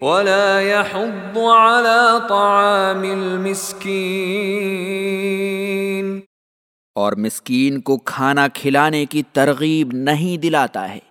ولا يحض على طعام المسكين اور مسکین کو کھانا کھلانے کی ترغیب نہیں دلاتا ہے۔